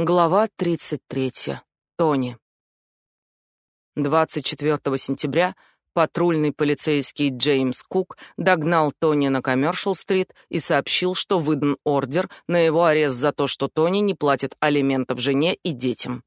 Глава 33. Тони. 24 сентября патрульный полицейский Джеймс Кук догнал Тони на Коммершал-стрит и сообщил, что выдан ордер на его арест за то, что Тони не платит алиментов жене и детям.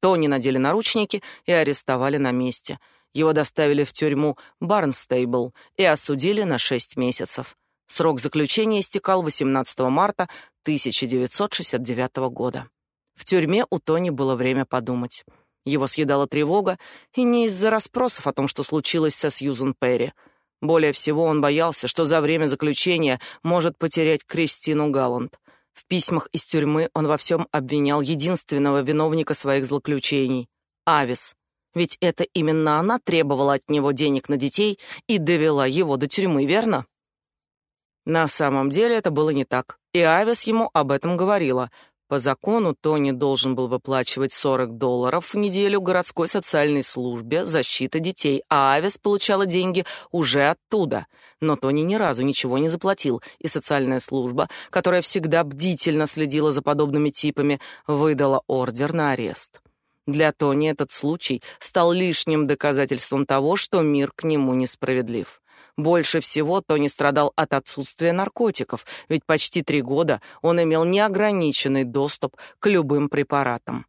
Тони надели наручники и арестовали на месте. Его доставили в тюрьму Барнстейбл и осудили на 6 месяцев. Срок заключения истекал 18 марта 1969 года. В тюрьме у Тони было время подумать. Его съедала тревога, и не из-за расспросов о том, что случилось со Сьюзен Перри. Более всего он боялся, что за время заключения может потерять Кристину Галланд. В письмах из тюрьмы он во всем обвинял единственного виновника своих злоключений — Авис. Ведь это именно она требовала от него денег на детей и довела его до тюрьмы, верно? На самом деле это было не так, и Авис ему об этом говорила — по закону Тони должен был выплачивать 40 долларов в неделю городской социальной службе защиты детей, а Авис получала деньги уже оттуда. Но Тони ни разу ничего не заплатил, и социальная служба, которая всегда бдительно следила за подобными типами, выдала ордер на арест. Для Тони этот случай стал лишним доказательством того, что мир к нему несправедлив. Больше всего Тони страдал от отсутствия наркотиков, ведь почти три года он имел неограниченный доступ к любым препаратам.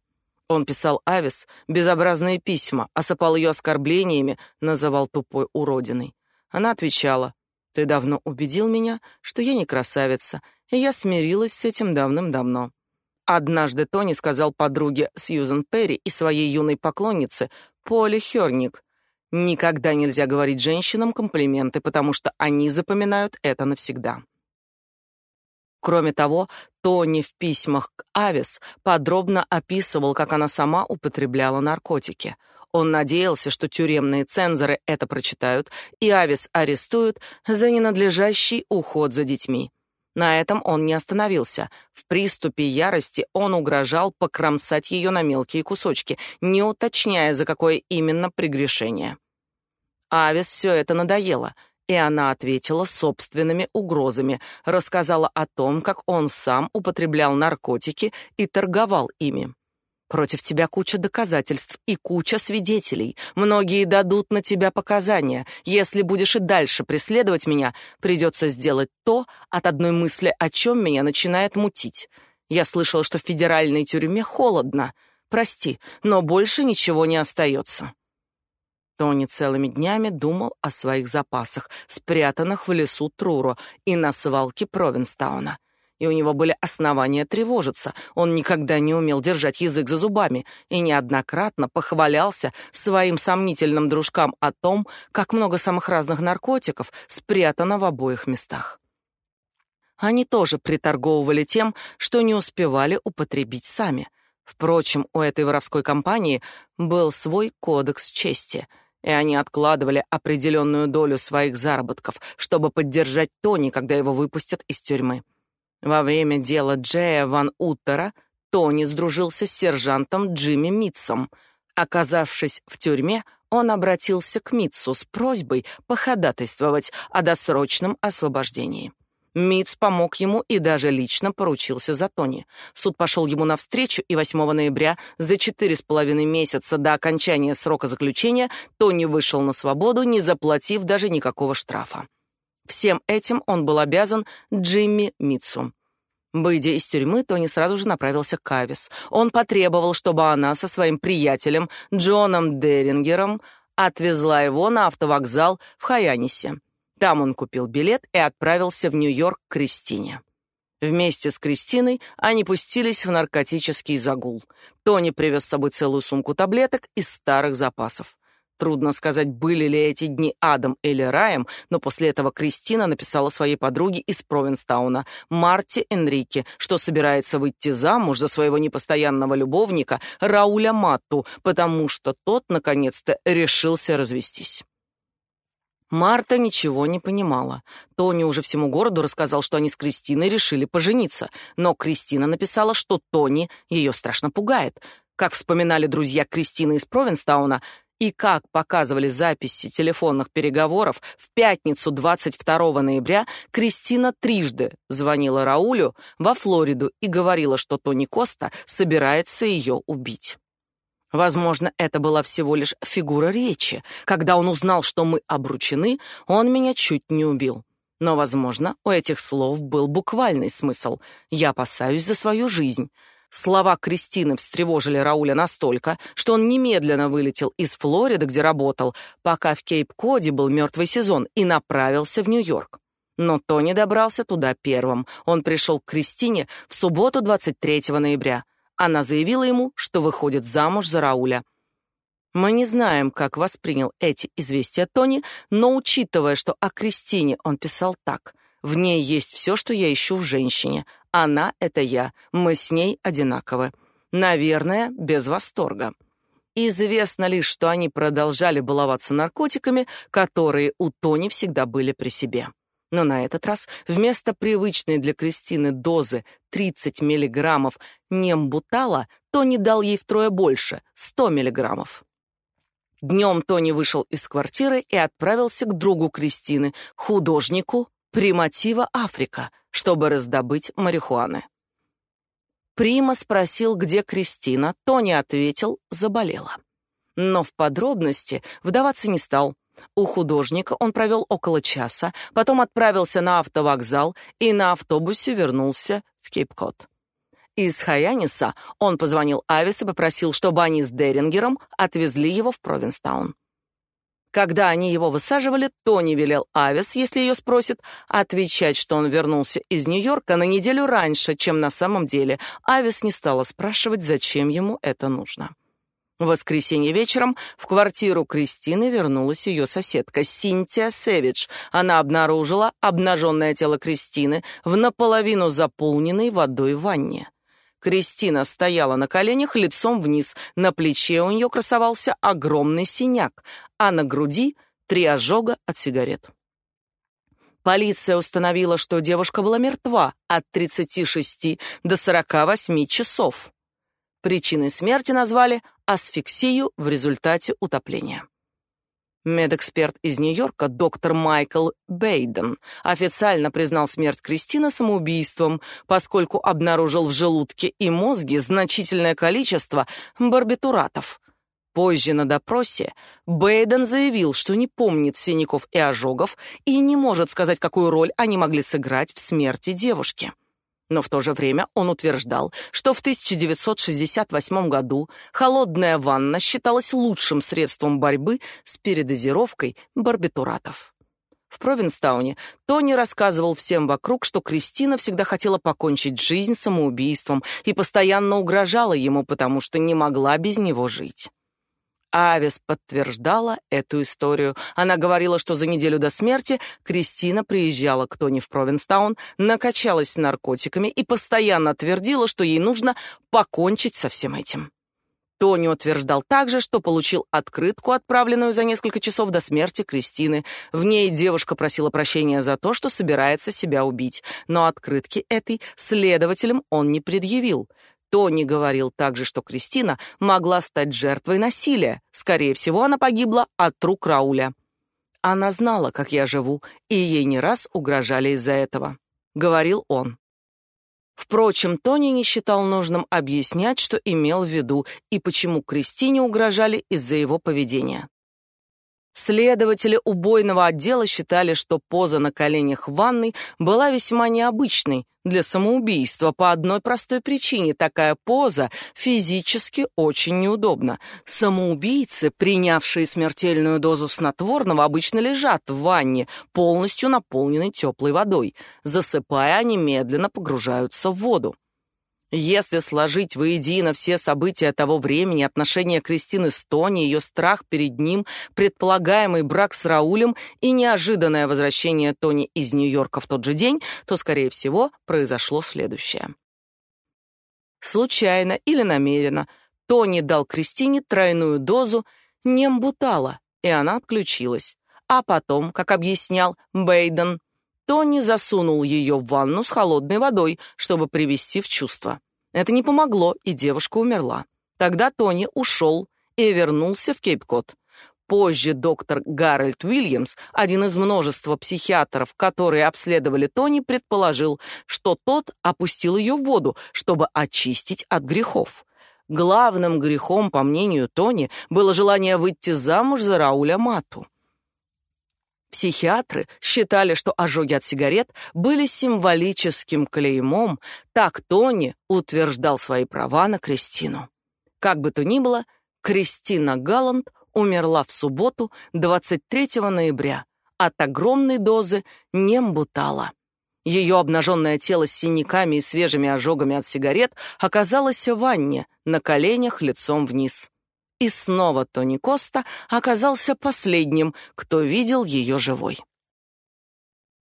Он писал Авис безобразные письма, осыпал ее оскорблениями, называл тупой уродиной. Она отвечала, «Ты давно убедил меня, что я не красавица, и я смирилась с этим давным-давно». Однажды Тони сказал подруге Сьюзен Перри и своей юной поклоннице Поле Хёрник, Никогда нельзя говорить женщинам комплименты, потому что они запоминают это навсегда. Кроме того, Тони в письмах к Авис подробно описывал, как она сама употребляла наркотики. Он надеялся, что тюремные цензоры это прочитают и Авис арестуют за ненадлежащий уход за детьми. На этом он не остановился. В приступе ярости он угрожал покромсать ее на мелкие кусочки, не уточняя, за какое именно прегрешение. Авис все это надоело, и она ответила собственными угрозами, рассказала о том, как он сам употреблял наркотики и торговал ими. Против тебя куча доказательств и куча свидетелей. Многие дадут на тебя показания. Если будешь и дальше преследовать меня, придется сделать то, от одной мысли о чем меня начинает мутить. Я слышала, что в федеральной тюрьме холодно. Прости, но больше ничего не остается. Тони целыми днями думал о своих запасах, спрятанных в лесу Труро и на свалке Провинстауна. И у него были основания тревожиться. Он никогда не умел держать язык за зубами и неоднократно похвалялся своим сомнительным дружкам о том, как много самых разных наркотиков спрятано в обоих местах. Они тоже приторговывали тем, что не успевали употребить сами. Впрочем, у этой воровской компании был свой кодекс чести — и они откладывали определенную долю своих заработков, чтобы поддержать Тони, когда его выпустят из тюрьмы. Во время дела Джея Ван Уттера Тони сдружился с сержантом Джимми Митцем. Оказавшись в тюрьме, он обратился к Митцу с просьбой походатайствовать о досрочном освобождении. Митц помог ему и даже лично поручился за Тони. Суд пошел ему навстречу, и 8 ноября, за четыре с половиной месяца до окончания срока заключения, Тони вышел на свободу, не заплатив даже никакого штрафа. Всем этим он был обязан Джимми Митцу. Выйдя из тюрьмы, Тони сразу же направился к Авис. Он потребовал, чтобы она со своим приятелем Джоном Дерингером отвезла его на автовокзал в Хаянисе. Там он купил билет и отправился в Нью-Йорк к Кристине. Вместе с Кристиной они пустились в наркотический загул. Тони привез с собой целую сумку таблеток из старых запасов. Трудно сказать, были ли эти дни адом или раем, но после этого Кристина написала своей подруге из Провинстауна, Марте Энрике, что собирается выйти замуж за своего непостоянного любовника Рауля Матту, потому что тот наконец-то решился развестись. Марта ничего не понимала. Тони уже всему городу рассказал, что они с Кристиной решили пожениться, но Кристина написала, что Тони ее страшно пугает. Как вспоминали друзья Кристины из Провинстауна, И как показывали записи телефонных переговоров, в пятницу 22 ноября Кристина трижды звонила Раулю во Флориду и говорила, что Тони Коста собирается ее убить. Возможно, это была всего лишь фигура речи. Когда он узнал, что мы обручены, он меня чуть не убил. Но, возможно, у этих слов был буквальный смысл. Я опасаюсь за свою жизнь. Слова Кристины встревожили Рауля настолько, что он немедленно вылетел из Флориды, где работал, пока в Кейп-Коде был мертвый сезон, и направился в Нью-Йорк. Но Тони добрался туда первым. Он пришел к Кристине в субботу 23 ноября. Она заявила ему, что выходит замуж за Рауля. Мы не знаем, как воспринял эти известия Тони, но учитывая, что о Кристине он писал так: "В ней есть все, что я ищу в женщине. Она — это я. Мы с ней одинаковы. Наверное, без восторга. Известно лишь, что они продолжали баловаться наркотиками, которые у Тони всегда были при себе. Но на этот раз вместо привычной для Кристины дозы 30 миллиграммов нембутала Тони дал ей втрое больше — 100 миллиграммов. Днем Тони вышел из квартиры и отправился к другу Кристины, художнику Приматива Африка — чтобы раздобыть марихуаны. Прима спросил, где Кристина, Тони ответил, заболела. Но в подробности вдаваться не стал. У художника он провел около часа, потом отправился на автовокзал и на автобусе вернулся в Кейп-Кот. Из Хаяниса он позвонил Авис и попросил, чтобы они с Дерингером отвезли его в Провинстаун. Когда они его высаживали, Тони велел Авис, если ее спросят, отвечать, что он вернулся из Нью-Йорка на неделю раньше, чем на самом деле. Авис не стала спрашивать, зачем ему это нужно. В воскресенье вечером в квартиру Кристины вернулась ее соседка Синтия Севич. Она обнаружила обнаженное тело Кристины в наполовину заполненной водой ванне. Кристина стояла на коленях лицом вниз, на плече у нее красовался огромный синяк, а на груди три ожога от сигарет. Полиция установила, что девушка была мертва от 36 до 48 часов. Причиной смерти назвали асфиксию в результате утопления. Медэксперт из Нью-Йорка доктор Майкл Бейден официально признал смерть Кристины самоубийством, поскольку обнаружил в желудке и мозге значительное количество барбитуратов. Позже на допросе Бейден заявил, что не помнит синяков и ожогов и не может сказать, какую роль они могли сыграть в смерти девушки. Но в то же время он утверждал, что в 1968 году холодная ванна считалась лучшим средством борьбы с передозировкой барбитуратов. В Провинстауне Тони рассказывал всем вокруг, что Кристина всегда хотела покончить жизнь самоубийством и постоянно угрожала ему, потому что не могла без него жить. Авис подтверждала эту историю. Она говорила, что за неделю до смерти Кристина приезжала к Тони в Провинстаун, накачалась наркотиками и постоянно твердила, что ей нужно покончить со всем этим. Тони утверждал также, что получил открытку, отправленную за несколько часов до смерти Кристины. В ней девушка просила прощения за то, что собирается себя убить, но открытки этой следователям он не предъявил. Тони говорил также, что Кристина могла стать жертвой насилия. Скорее всего, она погибла от рук Рауля. Она знала, как я живу, и ей не раз угрожали из-за этого, говорил он. Впрочем, Тони не считал нужным объяснять, что имел в виду и почему Кристине угрожали из-за его поведения. Следователи убойного отдела считали, что поза на коленях в ванной была весьма необычной для самоубийства по одной простой причине. Такая поза физически очень неудобна. Самоубийцы, принявшие смертельную дозу снотворного, обычно лежат в ванне, полностью наполненной теплой водой. Засыпая, они медленно погружаются в воду. Если сложить воедино все события того времени, отношения Кристины с Тони, ее страх перед ним, предполагаемый брак с Раулем и неожиданное возвращение Тони из Нью-Йорка в тот же день, то, скорее всего, произошло следующее. Случайно или намеренно Тони дал Кристине тройную дозу нембутала, и она отключилась. А потом, как объяснял Бейден, Тони засунул ее в ванну с холодной водой, чтобы привести в чувство. Это не помогло, и девушка умерла. Тогда Тони ушел и вернулся в Кейп-Кот. Позже доктор Гарольд Уильямс, один из множества психиатров, которые обследовали Тони, предположил, что тот опустил ее в воду, чтобы очистить от грехов. Главным грехом, по мнению Тони, было желание выйти замуж за Рауля Мату. Психиатры считали, что ожоги от сигарет были символическим клеймом, так Тони утверждал свои права на Кристину. Как бы то ни было, Кристина Галланд умерла в субботу, 23 ноября, от огромной дозы нембутала. Ее обнаженное тело с синяками и свежими ожогами от сигарет оказалось в ванне, на коленях лицом вниз. И снова Тони Коста оказался последним, кто видел ее живой.